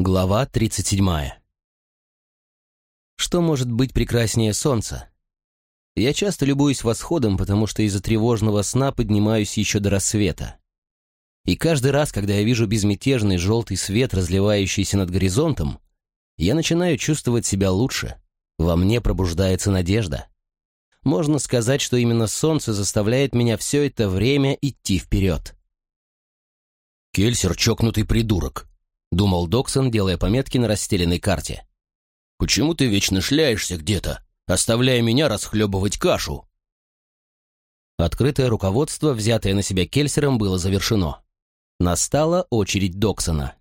Глава 37. Что может быть прекраснее солнца? Я часто любуюсь восходом, потому что из-за тревожного сна поднимаюсь еще до рассвета. И каждый раз, когда я вижу безмятежный желтый свет, разливающийся над горизонтом, я начинаю чувствовать себя лучше. Во мне пробуждается надежда. Можно сказать, что именно солнце заставляет меня все это время идти вперед. «Кельсер — чокнутый придурок», — думал Доксон, делая пометки на расстеленной карте. «Почему ты вечно шляешься где-то, оставляя меня расхлебывать кашу?» Открытое руководство, взятое на себя Кельсером, было завершено. Настала очередь Доксона.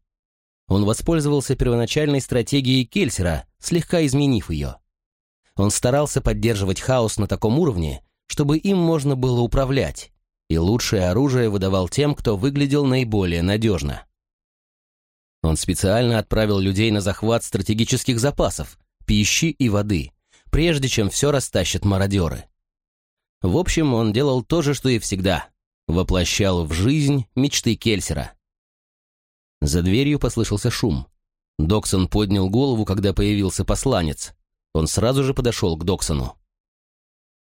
Он воспользовался первоначальной стратегией Кельсера, слегка изменив ее. Он старался поддерживать хаос на таком уровне, чтобы им можно было управлять, и лучшее оружие выдавал тем, кто выглядел наиболее надежно. Он специально отправил людей на захват стратегических запасов, пищи и воды, прежде чем все растащат мародеры. В общем, он делал то же, что и всегда. Воплощал в жизнь мечты Кельсера. За дверью послышался шум. Доксон поднял голову, когда появился посланец. Он сразу же подошел к Доксону.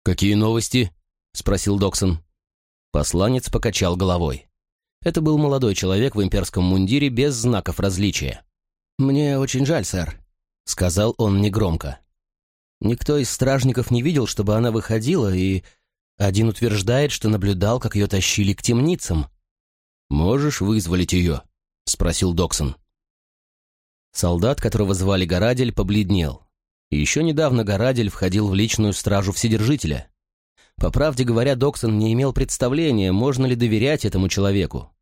«Какие новости?» — спросил Доксон. Посланец покачал головой. Это был молодой человек в имперском мундире без знаков различия. «Мне очень жаль, сэр», — сказал он негромко. «Никто из стражников не видел, чтобы она выходила, и один утверждает, что наблюдал, как ее тащили к темницам». «Можешь вызволить ее?» — спросил Доксон. Солдат, которого звали Горадель, побледнел. Еще недавно Горадель входил в личную стражу Вседержителя. По правде говоря, Доксон не имел представления, можно ли доверять этому человеку.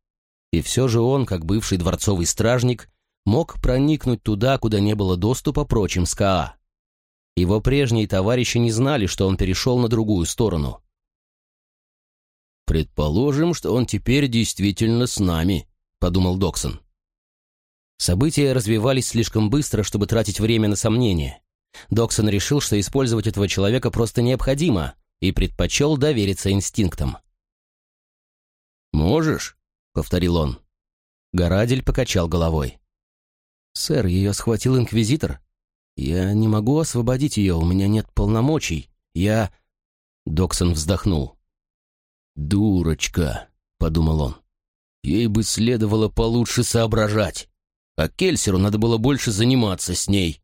И все же он, как бывший дворцовый стражник, мог проникнуть туда, куда не было доступа прочим СКА. Его прежние товарищи не знали, что он перешел на другую сторону. «Предположим, что он теперь действительно с нами», — подумал Доксон. События развивались слишком быстро, чтобы тратить время на сомнения. Доксон решил, что использовать этого человека просто необходимо — и предпочел довериться инстинктам. «Можешь?» — повторил он. Горадель покачал головой. «Сэр, ее схватил инквизитор. Я не могу освободить ее, у меня нет полномочий. Я...» Доксон вздохнул. «Дурочка», — подумал он. «Ей бы следовало получше соображать, а Кельсеру надо было больше заниматься с ней».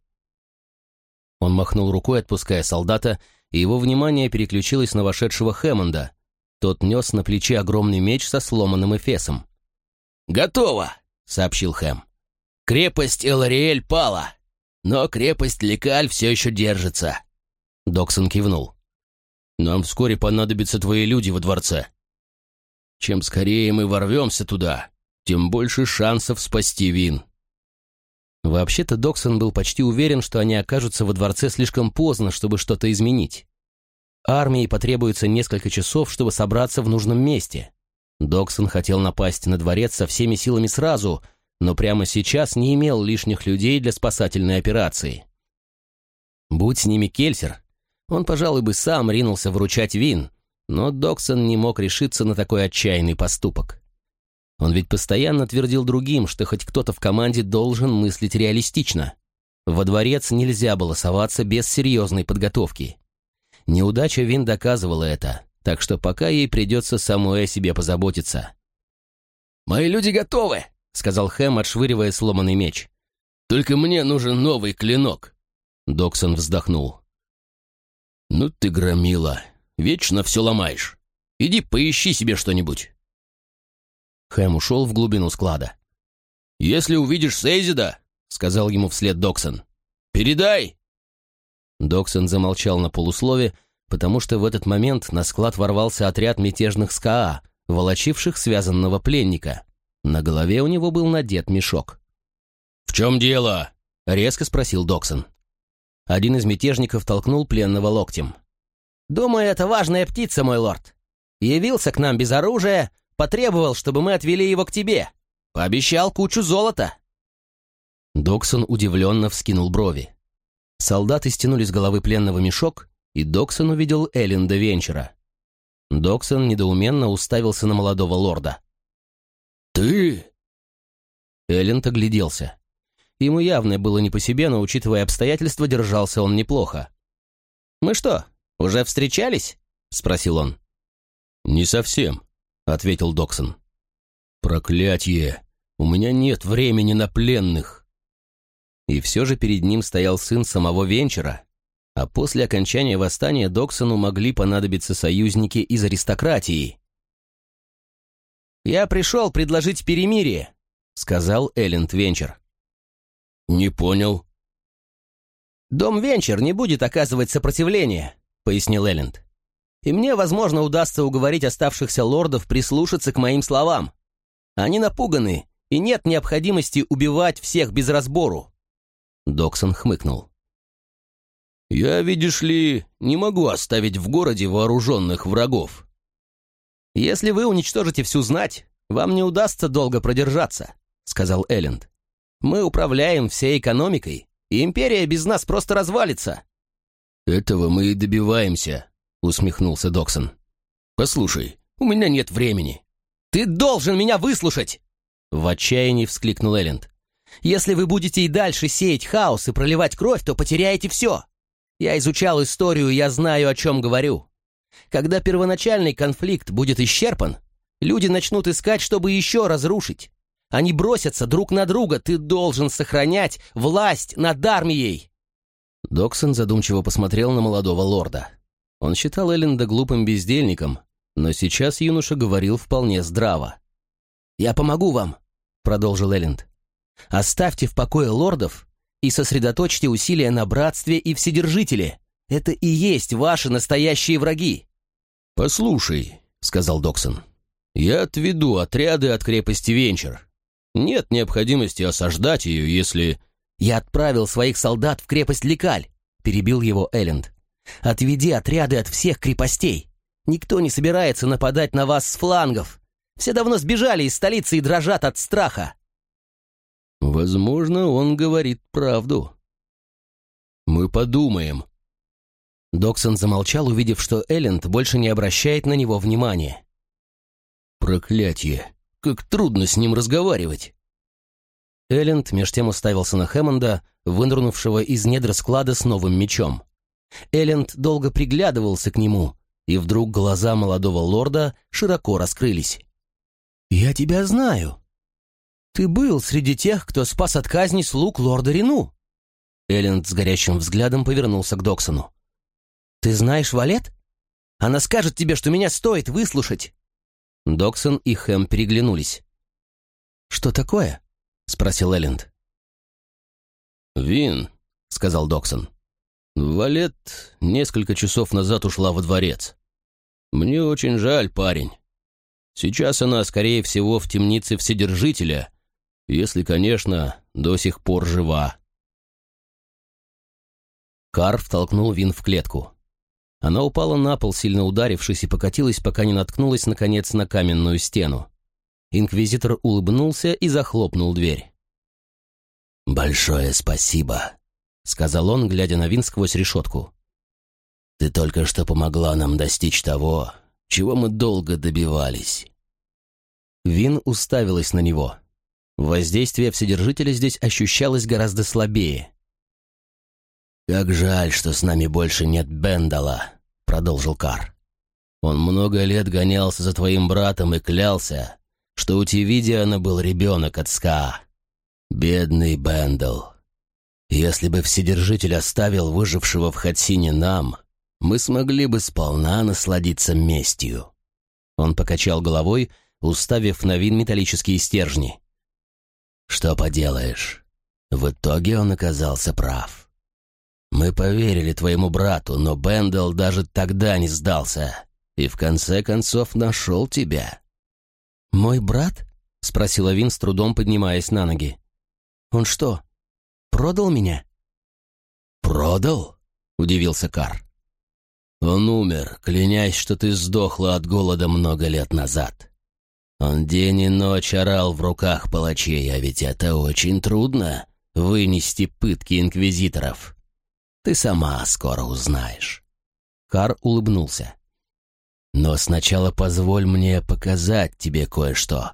Он махнул рукой, отпуская солдата, и его внимание переключилось на вошедшего Хэммонда. Тот нес на плече огромный меч со сломанным эфесом. «Готово!» — сообщил Хэм. «Крепость Элариэль пала, но крепость Лекаль все еще держится». Доксон кивнул. «Нам вскоре понадобятся твои люди во дворце. Чем скорее мы ворвемся туда, тем больше шансов спасти Вин». Вообще-то Доксон был почти уверен, что они окажутся во дворце слишком поздно, чтобы что-то изменить. Армии потребуется несколько часов, чтобы собраться в нужном месте. Доксон хотел напасть на дворец со всеми силами сразу, но прямо сейчас не имел лишних людей для спасательной операции. Будь с ними Кельсер, он, пожалуй, бы сам ринулся вручать вин, но Доксон не мог решиться на такой отчаянный поступок. Он ведь постоянно твердил другим, что хоть кто-то в команде должен мыслить реалистично. Во дворец нельзя было соваться без серьезной подготовки. Неудача Вин доказывала это, так что пока ей придется самой о себе позаботиться. «Мои люди готовы!» — сказал Хэм, отшвыривая сломанный меч. «Только мне нужен новый клинок!» Доксон вздохнул. «Ну ты громила, вечно все ломаешь. Иди поищи себе что-нибудь». Хэм ушел в глубину склада. «Если увидишь Сейзида», — сказал ему вслед Доксон, — «передай!» Доксон замолчал на полуслове, потому что в этот момент на склад ворвался отряд мятежных СКА, волочивших связанного пленника. На голове у него был надет мешок. «В чем дело?» — резко спросил Доксон. Один из мятежников толкнул пленного локтем. «Думаю, это важная птица, мой лорд. Явился к нам без оружия, Потребовал, чтобы мы отвели его к тебе. Пообещал кучу золота». Доксон удивленно вскинул брови. Солдаты стянули с головы пленного мешок, и Доксон увидел Элленда Венчера. Доксон недоуменно уставился на молодого лорда. «Ты?» Элленд огляделся. Ему явно было не по себе, но, учитывая обстоятельства, держался он неплохо. «Мы что, уже встречались?» — спросил он. «Не совсем», — ответил Доксон. «Проклятье! У меня нет времени на пленных!» И все же перед ним стоял сын самого Венчера, а после окончания восстания Доксону могли понадобиться союзники из аристократии. «Я пришел предложить перемирие», — сказал Элленд Венчер. «Не понял». «Дом Венчер не будет оказывать сопротивление», — пояснил Элленд. «И мне, возможно, удастся уговорить оставшихся лордов прислушаться к моим словам. Они напуганы, и нет необходимости убивать всех без разбору». Доксон хмыкнул. «Я, видишь ли, не могу оставить в городе вооруженных врагов». «Если вы уничтожите всю знать, вам не удастся долго продержаться», — сказал Элленд. «Мы управляем всей экономикой, и империя без нас просто развалится». «Этого мы и добиваемся», — усмехнулся Доксон. «Послушай, у меня нет времени». «Ты должен меня выслушать!» В отчаянии вскликнул Элленд. «Если вы будете и дальше сеять хаос и проливать кровь, то потеряете все. Я изучал историю, я знаю, о чем говорю. Когда первоначальный конфликт будет исчерпан, люди начнут искать, чтобы еще разрушить. Они бросятся друг на друга, ты должен сохранять власть над армией!» Доксон задумчиво посмотрел на молодого лорда. Он считал Элленда глупым бездельником, но сейчас юноша говорил вполне здраво. «Я помогу вам», — продолжил Элленд. «Оставьте в покое лордов и сосредоточьте усилия на братстве и вседержителе. Это и есть ваши настоящие враги». «Послушай», — сказал Доксон, — «я отведу отряды от крепости Венчер. Нет необходимости осаждать ее, если...» «Я отправил своих солдат в крепость Лекаль», — перебил его Элленд. «Отведи отряды от всех крепостей. Никто не собирается нападать на вас с флангов. Все давно сбежали из столицы и дрожат от страха». «Возможно, он говорит правду». «Мы подумаем», Доксон замолчал, увидев, что Элленд больше не обращает на него внимания. «Проклятье! Как трудно с ним разговаривать!» Элленд меж тем уставился на Хэммонда, вынырнувшего из недр склада с новым мечом. Элленд долго приглядывался к нему, и вдруг глаза молодого лорда широко раскрылись. «Я тебя знаю. Ты был среди тех, кто спас от казни слуг лорда Рену». Элленд с горящим взглядом повернулся к Доксону. «Ты знаешь Валет? Она скажет тебе, что меня стоит выслушать!» Доксон и Хэм переглянулись. «Что такое?» — спросил Элленд. «Вин», — сказал Доксон. «Валет несколько часов назад ушла во дворец. Мне очень жаль, парень. Сейчас она, скорее всего, в темнице Вседержителя, если, конечно, до сих пор жива». Кар втолкнул Вин в клетку. Она упала на пол, сильно ударившись, и покатилась, пока не наткнулась, наконец, на каменную стену. Инквизитор улыбнулся и захлопнул дверь. «Большое спасибо», — сказал он, глядя на Вин сквозь решетку. «Ты только что помогла нам достичь того, чего мы долго добивались». Вин уставилась на него. Воздействие Вседержителя здесь ощущалось гораздо слабее. «Как жаль, что с нами больше нет Бендала», — продолжил Кар. «Он много лет гонялся за твоим братом и клялся, что у Тивидиана был ребенок от Ска. Бедный Бендал. Если бы Вседержитель оставил выжившего в Хатсине нам, мы смогли бы сполна насладиться местью». Он покачал головой, уставив на вин металлические стержни. «Что поделаешь, в итоге он оказался прав». Мы поверили твоему брату, но Бендел даже тогда не сдался и в конце концов нашел тебя». «Мой брат?» — спросила Вин с трудом поднимаясь на ноги. «Он что, продал меня?» «Продал?» — удивился Кар. «Он умер, клянясь, что ты сдохла от голода много лет назад. Он день и ночь орал в руках палачей, а ведь это очень трудно — вынести пытки инквизиторов. Ты сама скоро узнаешь». Кар улыбнулся. «Но сначала позволь мне показать тебе кое-что».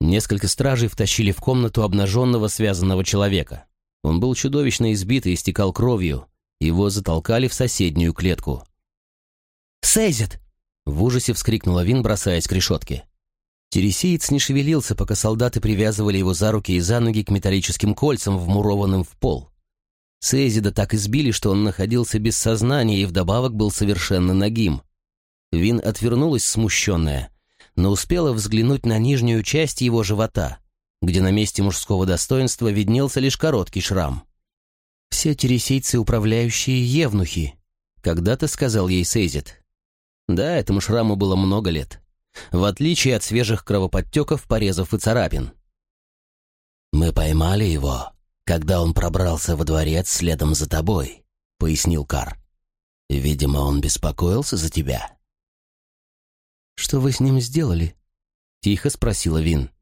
Несколько стражей втащили в комнату обнаженного связанного человека. Он был чудовищно избит и истекал кровью. Его затолкали в соседнюю клетку. «Сейзит!» — в ужасе вскрикнула Вин, бросаясь к решетке. Тересиец не шевелился, пока солдаты привязывали его за руки и за ноги к металлическим кольцам, вмурованным в пол. Сейзида так избили, что он находился без сознания и вдобавок был совершенно нагим. Вин отвернулась смущенная, но успела взглянуть на нижнюю часть его живота, где на месте мужского достоинства виднелся лишь короткий шрам. «Все тересийцы управляющие евнухи», — когда-то сказал ей Сейзит. Да, этому шраму было много лет, в отличие от свежих кровоподтеков, порезов и царапин. «Мы поймали его, когда он пробрался во дворец следом за тобой», — пояснил Кар. «Видимо, он беспокоился за тебя». «Что вы с ним сделали?» — тихо спросила Вин.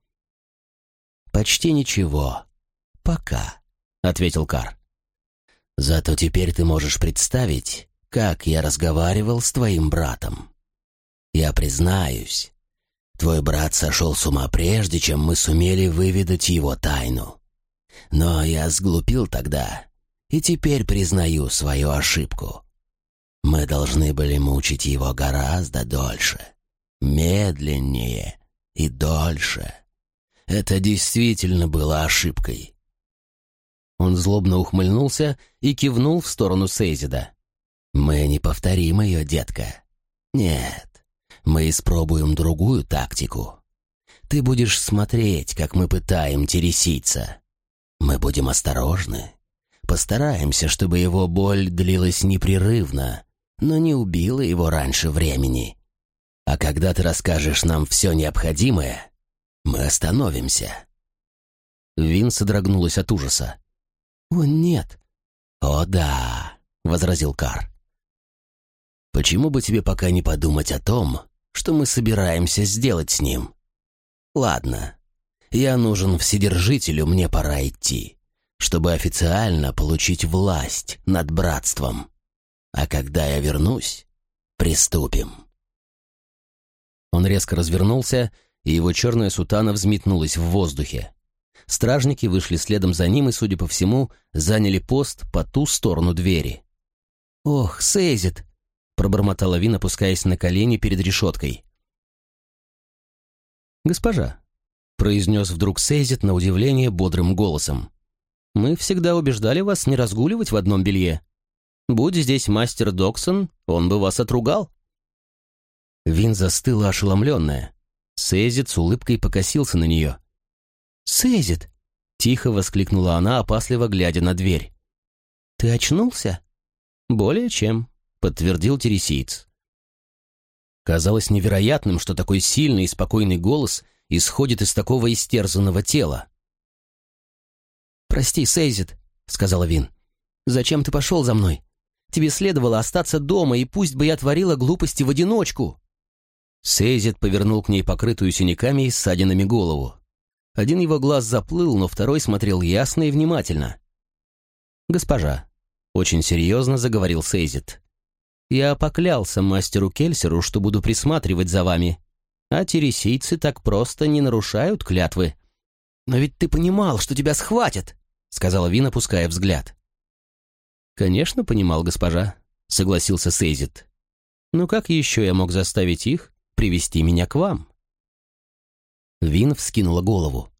«Почти ничего. Пока», — ответил Кар. «Зато теперь ты можешь представить, как я разговаривал с твоим братом. Я признаюсь, твой брат сошел с ума прежде, чем мы сумели выведать его тайну. Но я сглупил тогда, и теперь признаю свою ошибку. Мы должны были мучить его гораздо дольше медленнее и дольше. Это действительно было ошибкой. Он злобно ухмыльнулся и кивнул в сторону Сейзида. «Мы не повторим ее, детка. Нет, мы испробуем другую тактику. Ты будешь смотреть, как мы пытаем тереситься. Мы будем осторожны. Постараемся, чтобы его боль длилась непрерывно, но не убила его раньше времени. А когда ты расскажешь нам все необходимое, мы остановимся». Вин содрогнулась от ужаса. «О, нет». «О, да», — возразил Кар. «Почему бы тебе пока не подумать о том, что мы собираемся сделать с ним? Ладно, я нужен Вседержителю, мне пора идти, чтобы официально получить власть над братством. А когда я вернусь, приступим». Он резко развернулся, и его черная сутана взметнулась в воздухе. Стражники вышли следом за ним и, судя по всему, заняли пост по ту сторону двери. «Ох, Сейзит!» — пробормотала Вин, опускаясь на колени перед решеткой. «Госпожа», — произнес вдруг Сейзит на удивление бодрым голосом, «мы всегда убеждали вас не разгуливать в одном белье. Будь здесь мастер Доксон, он бы вас отругал». Вин застыла ошеломленная. Сейзит с улыбкой покосился на нее. «Сейзит!» — тихо воскликнула она, опасливо глядя на дверь. «Ты очнулся?» «Более чем», — подтвердил тересиец. Казалось невероятным, что такой сильный и спокойный голос исходит из такого истерзанного тела. «Прости, Сейзит», — сказала Вин. «Зачем ты пошел за мной? Тебе следовало остаться дома, и пусть бы я творила глупости в одиночку». Сейзит повернул к ней покрытую синяками и ссадинами голову. Один его глаз заплыл, но второй смотрел ясно и внимательно. «Госпожа», — очень серьезно заговорил Сейзит, — «я поклялся мастеру Кельсеру, что буду присматривать за вами, а тересийцы так просто не нарушают клятвы». «Но ведь ты понимал, что тебя схватят», — сказала Вин, опуская взгляд. «Конечно, понимал, госпожа», — согласился Сейзит. «Но как еще я мог заставить их привести меня к вам». Вин вскинула голову.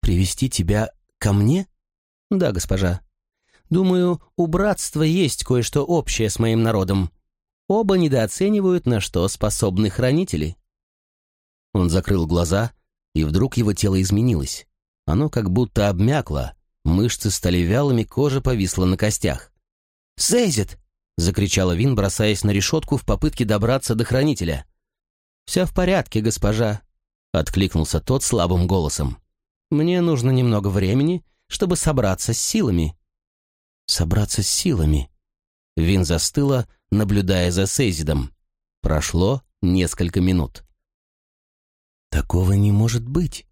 «Привести тебя ко мне?» «Да, госпожа. Думаю, у братства есть кое-что общее с моим народом. Оба недооценивают, на что способны хранители». Он закрыл глаза, и вдруг его тело изменилось. Оно как будто обмякло, мышцы стали вялыми, кожа повисла на костях. «Сейзит!» — закричала Вин, бросаясь на решетку в попытке добраться до хранителя. «Все в порядке, госпожа», — откликнулся тот слабым голосом. «Мне нужно немного времени, чтобы собраться с силами». «Собраться с силами?» Вин застыла, наблюдая за Сейзидом. Прошло несколько минут. «Такого не может быть!»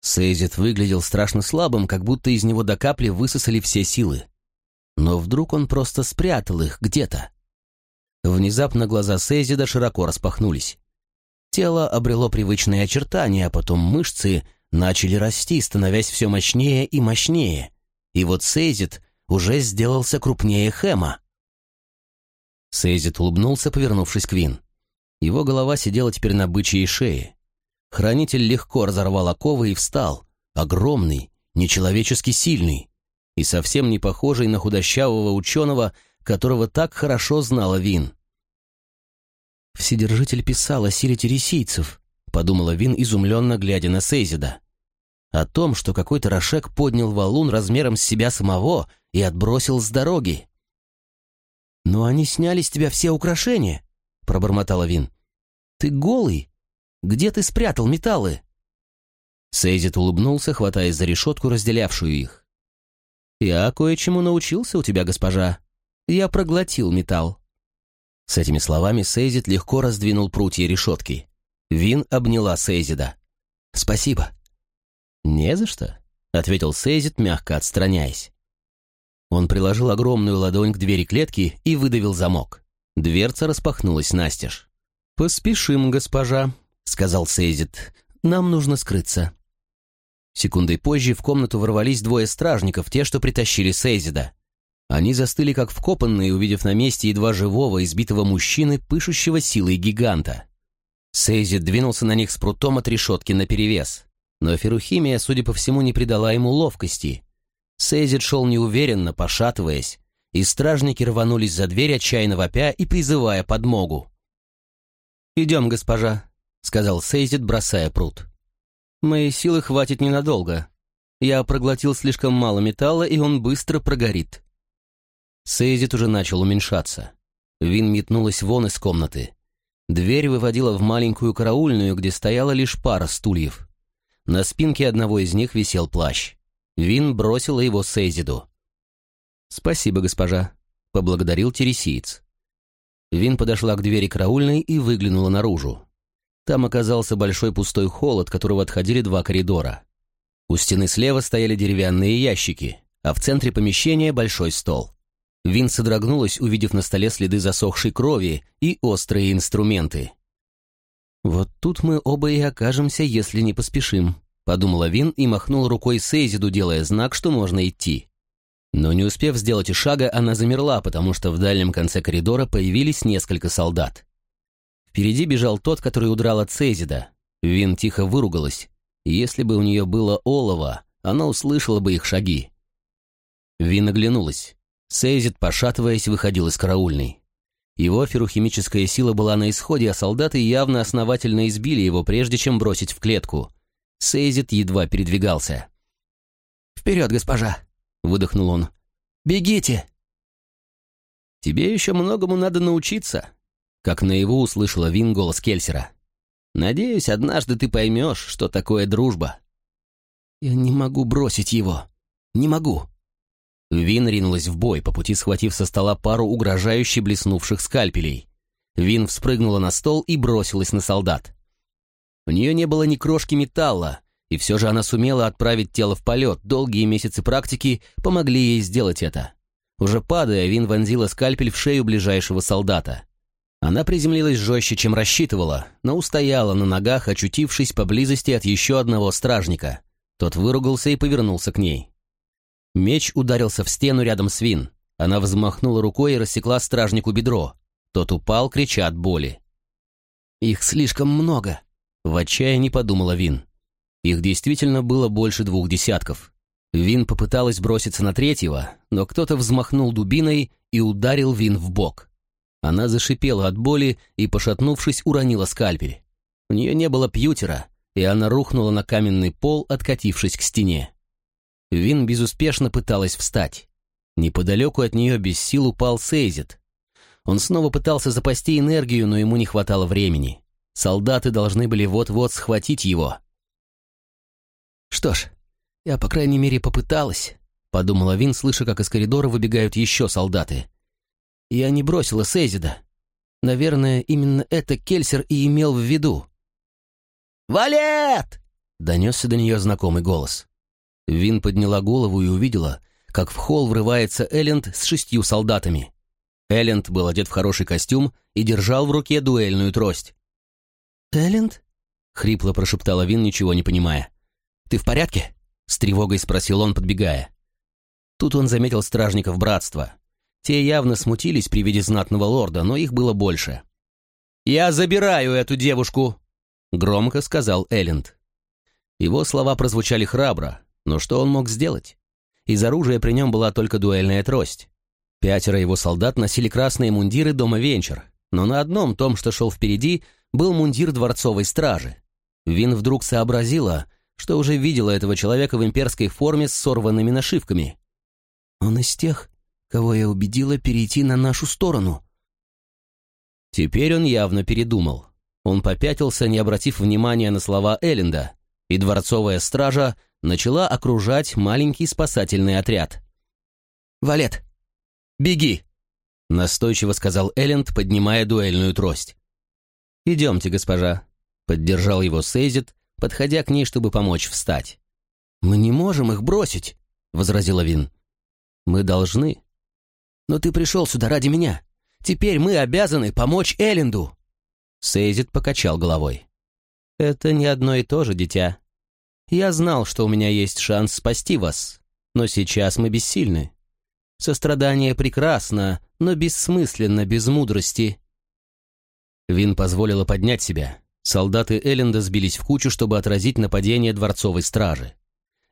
Сейзид выглядел страшно слабым, как будто из него до капли высосали все силы. Но вдруг он просто спрятал их где-то. Внезапно глаза Сейзида широко распахнулись. Тело обрело привычные очертания, а потом мышцы начали расти, становясь все мощнее и мощнее. И вот Сейзит уже сделался крупнее Хэма. Сейзит улыбнулся, повернувшись к Вин. Его голова сидела теперь на бычьей шее. Хранитель легко разорвал оковы и встал, огромный, нечеловечески сильный и совсем не похожий на худощавого ученого, которого так хорошо знала Вин. «Вседержитель писал о силе тересийцев», — подумала Вин, изумленно глядя на Сейзида. «О том, что какой-то Рошек поднял валун размером с себя самого и отбросил с дороги». «Но они сняли с тебя все украшения», — пробормотала Вин. «Ты голый? Где ты спрятал металлы?» Сейзит улыбнулся, хватаясь за решетку, разделявшую их. «Я кое-чему научился у тебя, госпожа. Я проглотил металл». С этими словами Сейзит легко раздвинул прутья решетки. Вин обняла Сейзида. «Спасибо». «Не за что», — ответил Сейзит, мягко отстраняясь. Он приложил огромную ладонь к двери клетки и выдавил замок. Дверца распахнулась настежь. «Поспешим, госпожа», — сказал Сейзит. «Нам нужно скрыться». Секундой позже в комнату ворвались двое стражников, те, что притащили Сейзида. Они застыли как вкопанные, увидев на месте едва живого, избитого мужчины, пышущего силой гиганта. Сейзи двинулся на них с прутом от решетки наперевес. Но Ферухимия, судя по всему, не придала ему ловкости. Сейзит шел неуверенно, пошатываясь, и стражники рванулись за дверь, отчаянно вопя и призывая подмогу. «Идем, госпожа», — сказал Сейзит, бросая прут. «Моей силы хватит ненадолго. Я проглотил слишком мало металла, и он быстро прогорит». Сейзит уже начал уменьшаться. Вин метнулась вон из комнаты. Дверь выводила в маленькую караульную, где стояла лишь пара стульев. На спинке одного из них висел плащ. Вин бросила его Сейзиду. «Спасибо, госпожа», — поблагодарил тересиец. Вин подошла к двери караульной и выглянула наружу. Там оказался большой пустой холл, от которого отходили два коридора. У стены слева стояли деревянные ящики, а в центре помещения большой стол. Вин содрогнулась, увидев на столе следы засохшей крови и острые инструменты. «Вот тут мы оба и окажемся, если не поспешим», — подумала Вин и махнула рукой Сейзиду, делая знак, что можно идти. Но не успев сделать и шага, она замерла, потому что в дальнем конце коридора появились несколько солдат. Впереди бежал тот, который удрал от Сейзида. Вин тихо выругалась. Если бы у нее было олово, она услышала бы их шаги. Вин оглянулась. Сейзит, пошатываясь, выходил из караульной. Его ферухимическая сила была на исходе, а солдаты явно основательно избили его, прежде чем бросить в клетку. Сейзит едва передвигался. «Вперед, госпожа!» — выдохнул он. «Бегите!» «Тебе еще многому надо научиться», — как наяву услышала Вин голос Кельсера. «Надеюсь, однажды ты поймешь, что такое дружба». «Я не могу бросить его. Не могу», Вин ринулась в бой, по пути схватив со стола пару угрожающе блеснувших скальпелей. Вин вспрыгнула на стол и бросилась на солдат. У нее не было ни крошки металла, и все же она сумела отправить тело в полет. Долгие месяцы практики помогли ей сделать это. Уже падая, Вин вонзила скальпель в шею ближайшего солдата. Она приземлилась жестче, чем рассчитывала, но устояла на ногах, очутившись поблизости от еще одного стражника. Тот выругался и повернулся к ней. Меч ударился в стену рядом с Вин. Она взмахнула рукой и рассекла стражнику бедро. Тот упал, крича от боли. «Их слишком много», — в отчаянии подумала Вин. Их действительно было больше двух десятков. Вин попыталась броситься на третьего, но кто-то взмахнул дубиной и ударил Вин в бок. Она зашипела от боли и, пошатнувшись, уронила скальпель. У нее не было пьютера, и она рухнула на каменный пол, откатившись к стене. Вин безуспешно пыталась встать. Неподалеку от нее без сил упал Сейзит. Он снова пытался запасти энергию, но ему не хватало времени. Солдаты должны были вот-вот схватить его. «Что ж, я, по крайней мере, попыталась», — подумала Вин, слыша, как из коридора выбегают еще солдаты. «Я не бросила Сейзида. Наверное, именно это Кельсер и имел в виду». «Валет!» — донесся до нее знакомый голос. Вин подняла голову и увидела, как в холл врывается Элленд с шестью солдатами. Элленд был одет в хороший костюм и держал в руке дуэльную трость. «Элленд?» — хрипло прошептала Вин, ничего не понимая. «Ты в порядке?» — с тревогой спросил он, подбегая. Тут он заметил стражников братства. Те явно смутились при виде знатного лорда, но их было больше. «Я забираю эту девушку!» — громко сказал Элленд. Его слова прозвучали храбро, но что он мог сделать? Из оружия при нем была только дуэльная трость. Пятеро его солдат носили красные мундиры дома Венчер, но на одном, том, что шел впереди, был мундир дворцовой стражи. Вин вдруг сообразила, что уже видела этого человека в имперской форме с сорванными нашивками. «Он из тех, кого я убедила перейти на нашу сторону». Теперь он явно передумал. Он попятился, не обратив внимания на слова Элленда, и дворцовая стража начала окружать маленький спасательный отряд. «Валет, беги!» — настойчиво сказал Элленд, поднимая дуэльную трость. «Идемте, госпожа», — поддержал его Сейзит, подходя к ней, чтобы помочь встать. «Мы не можем их бросить», — возразила Вин. «Мы должны. Но ты пришел сюда ради меня. Теперь мы обязаны помочь Элленду». Сейзит покачал головой. «Это не одно и то же, дитя. Я знал, что у меня есть шанс спасти вас, но сейчас мы бессильны. Сострадание прекрасно, но бессмысленно без мудрости». Вин позволила поднять себя. Солдаты Элленда сбились в кучу, чтобы отразить нападение дворцовой стражи.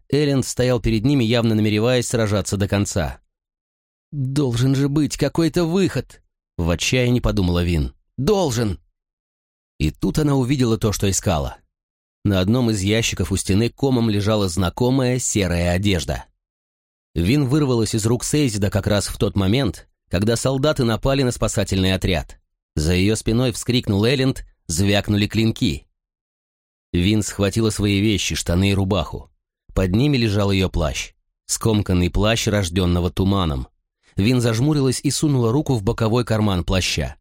Элленд стоял перед ними, явно намереваясь сражаться до конца. «Должен же быть какой-то выход!» — в отчаянии подумала Вин. «Должен!» И тут она увидела то, что искала. На одном из ящиков у стены комом лежала знакомая серая одежда. Вин вырвалась из рук Сейзида как раз в тот момент, когда солдаты напали на спасательный отряд. За ее спиной вскрикнул Элленд, звякнули клинки. Вин схватила свои вещи, штаны и рубаху. Под ними лежал ее плащ. Скомканный плащ, рожденного туманом. Вин зажмурилась и сунула руку в боковой карман плаща.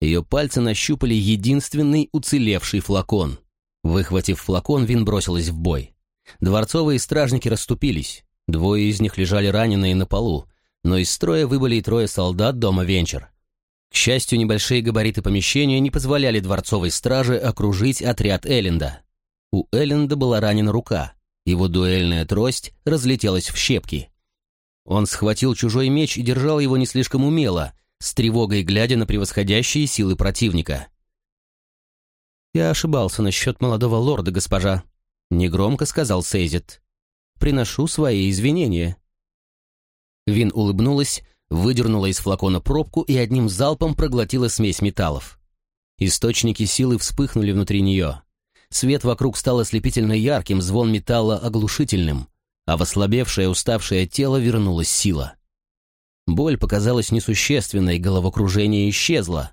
Ее пальцы нащупали единственный уцелевший флакон. Выхватив флакон, Вин бросилась в бой. Дворцовые стражники расступились. Двое из них лежали раненые на полу, но из строя выбыли и трое солдат дома Венчер. К счастью, небольшие габариты помещения не позволяли дворцовой страже окружить отряд Элленда. У Элленда была ранена рука, его дуэльная трость разлетелась в щепки. Он схватил чужой меч и держал его не слишком умело, с тревогой глядя на превосходящие силы противника. «Я ошибался насчет молодого лорда, госпожа», — негромко сказал Сейзит. «Приношу свои извинения». Вин улыбнулась, выдернула из флакона пробку и одним залпом проглотила смесь металлов. Источники силы вспыхнули внутри нее. Свет вокруг стал ослепительно ярким, звон металла оглушительным, а в ослабевшее уставшее тело вернулась сила. Боль показалась несущественной, головокружение исчезло,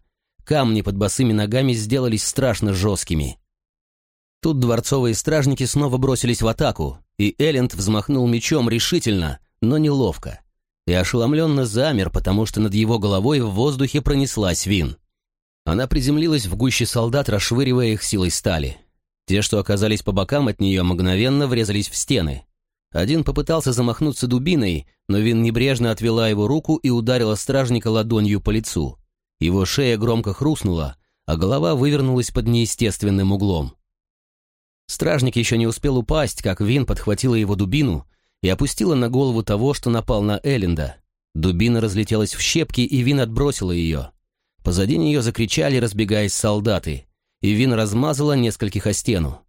Камни под босыми ногами сделались страшно жесткими. Тут дворцовые стражники снова бросились в атаку, и Элленд взмахнул мечом решительно, но неловко. И ошеломленно замер, потому что над его головой в воздухе пронеслась вин. Она приземлилась в гуще солдат, расшвыривая их силой стали. Те, что оказались по бокам от нее, мгновенно врезались в стены. Один попытался замахнуться дубиной, но Вин небрежно отвела его руку и ударила стражника ладонью по лицу. Его шея громко хрустнула, а голова вывернулась под неестественным углом. Стражник еще не успел упасть, как Вин подхватила его дубину и опустила на голову того, что напал на Элленда. Дубина разлетелась в щепки, и Вин отбросила ее. Позади нее закричали, разбегаясь солдаты, и Вин размазала нескольких о стену.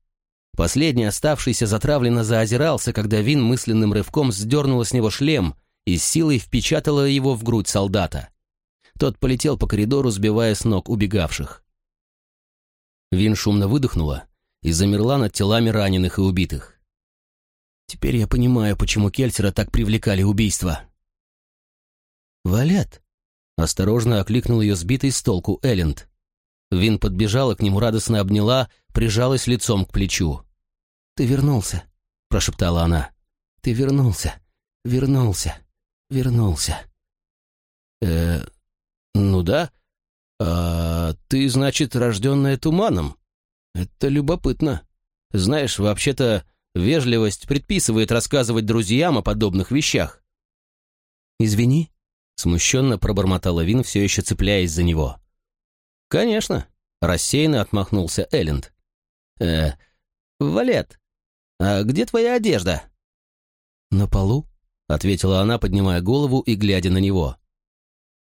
Последний оставшийся затравленно заозирался, когда Вин мысленным рывком сдернула с него шлем и силой впечатала его в грудь солдата. Тот полетел по коридору, сбивая с ног убегавших. Вин шумно выдохнула и замерла над телами раненых и убитых. Теперь я понимаю, почему Кельсера так привлекали убийства. «Валет!» — осторожно окликнул ее сбитый с толку Элленд. Вин подбежала к нему, радостно обняла, прижалась лицом к плечу. «Ты вернулся», — прошептала она. «Ты вернулся, вернулся, вернулся». «Э, «Ну да. А ты, значит, рожденная туманом? Это любопытно. Знаешь, вообще-то вежливость предписывает рассказывать друзьям о подобных вещах». «Извини», — смущенно пробормотала Вин, все еще цепляясь за него. «Конечно», — рассеянно отмахнулся Элленд. «Э, Валет, а где твоя одежда?» «На полу», — ответила она, поднимая голову и глядя на него.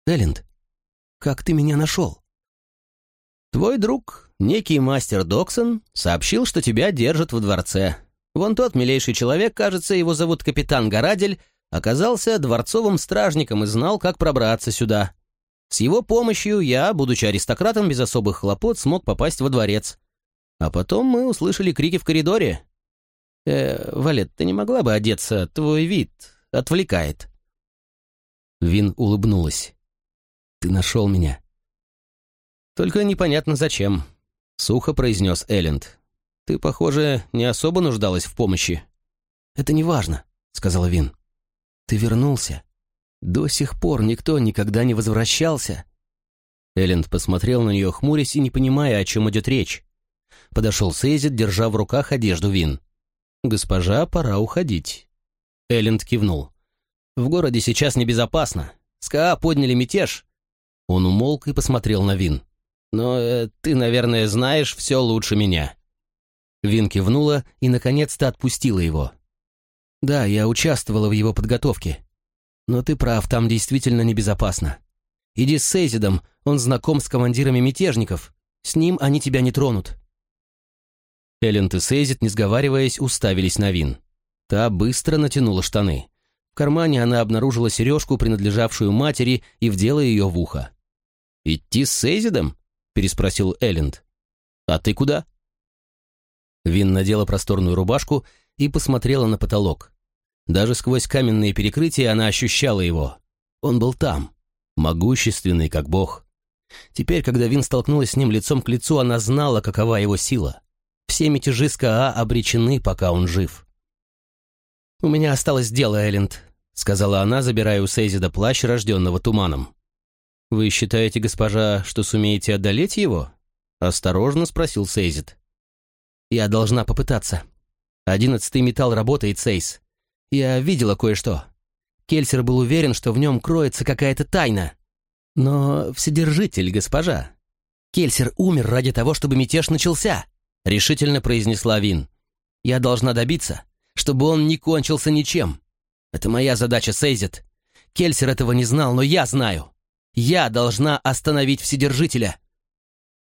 «Элленд, как ты меня нашел?» «Твой друг, некий мастер Доксон, сообщил, что тебя держат во дворце. Вон тот милейший человек, кажется, его зовут капитан Горадель, оказался дворцовым стражником и знал, как пробраться сюда. С его помощью я, будучи аристократом без особых хлопот, смог попасть во дворец. А потом мы услышали крики в коридоре. «Э, Валет, ты не могла бы одеться? Твой вид отвлекает». Вин улыбнулась. «Ты нашел меня. «Только непонятно зачем», — сухо произнес Элленд. «Ты, похоже, не особо нуждалась в помощи». «Это не важно», — сказала Вин. «Ты вернулся. До сих пор никто никогда не возвращался». Элленд посмотрел на нее, хмурясь и не понимая, о чем идет речь. Подошел Сейзит, держа в руках одежду Вин. «Госпожа, пора уходить». Элленд кивнул. «В городе сейчас небезопасно. СКА подняли мятеж». Он умолк и посмотрел на Вин но э, ты, наверное, знаешь все лучше меня». Вин кивнула и, наконец-то, отпустила его. «Да, я участвовала в его подготовке. Но ты прав, там действительно небезопасно. Иди с Сейзидом, он знаком с командирами мятежников. С ним они тебя не тронут». Элленд и Сейзид, не сговариваясь, уставились на Вин. Та быстро натянула штаны. В кармане она обнаружила сережку, принадлежавшую матери, и вдела ее в ухо. «Идти с Сейзидом?» — переспросил Элленд. «А ты куда?» Вин надела просторную рубашку и посмотрела на потолок. Даже сквозь каменные перекрытия она ощущала его. Он был там, могущественный, как бог. Теперь, когда Вин столкнулась с ним лицом к лицу, она знала, какова его сила. Все мятежи СКА обречены, пока он жив. «У меня осталось дело, Элленд», — сказала она, забирая у Сейзида плащ, рожденного туманом. «Вы считаете, госпожа, что сумеете одолеть его?» — осторожно спросил Сейзит. «Я должна попытаться. Одиннадцатый металл работает, Сейз. Я видела кое-что. Кельсер был уверен, что в нем кроется какая-то тайна. Но вседержитель, госпожа. Кельсер умер ради того, чтобы мятеж начался», — решительно произнесла Вин. «Я должна добиться, чтобы он не кончился ничем. Это моя задача, Сейзит. Кельсер этого не знал, но я знаю. Я должна остановить Вседержителя».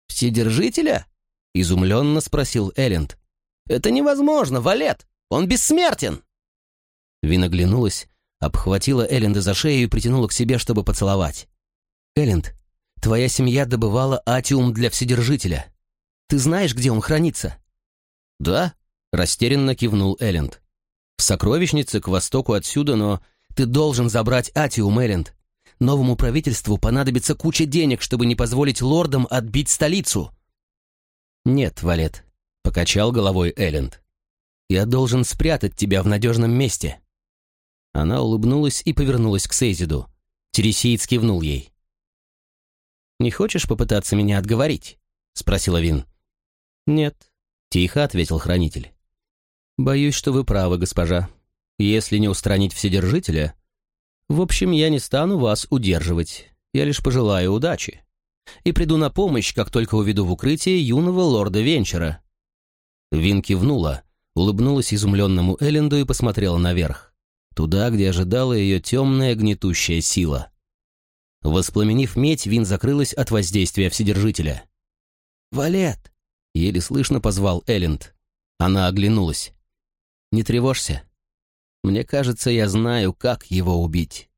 «Вседержителя?» — изумленно спросил Элленд. «Это невозможно, Валет! Он бессмертен!» Вин оглянулась, обхватила Элленда за шею и притянула к себе, чтобы поцеловать. «Элленд, твоя семья добывала атиум для Вседержителя. Ты знаешь, где он хранится?» «Да», — растерянно кивнул Элленд. «В сокровищнице к востоку отсюда, но ты должен забрать атиум, Элленд. Новому правительству понадобится куча денег, чтобы не позволить лордам отбить столицу». «Нет, Валет», — покачал головой Элленд. «Я должен спрятать тебя в надежном месте». Она улыбнулась и повернулась к Сейзиду. Тересиец кивнул ей. «Не хочешь попытаться меня отговорить?» — спросила Вин. «Нет», — тихо ответил хранитель. «Боюсь, что вы правы, госпожа. Если не устранить Вседержителя, в общем, я не стану вас удерживать. Я лишь пожелаю удачи. И приду на помощь, как только уведу в укрытие юного лорда Венчера». Вин кивнула, улыбнулась изумленному Элленду и посмотрела наверх. Туда, где ожидала ее темная гнетущая сила. Воспламенив медь, Вин закрылась от воздействия Вседержителя. «Валет!» — еле слышно позвал Элленд. Она оглянулась. «Не тревожься. Мне кажется, я знаю, как его убить.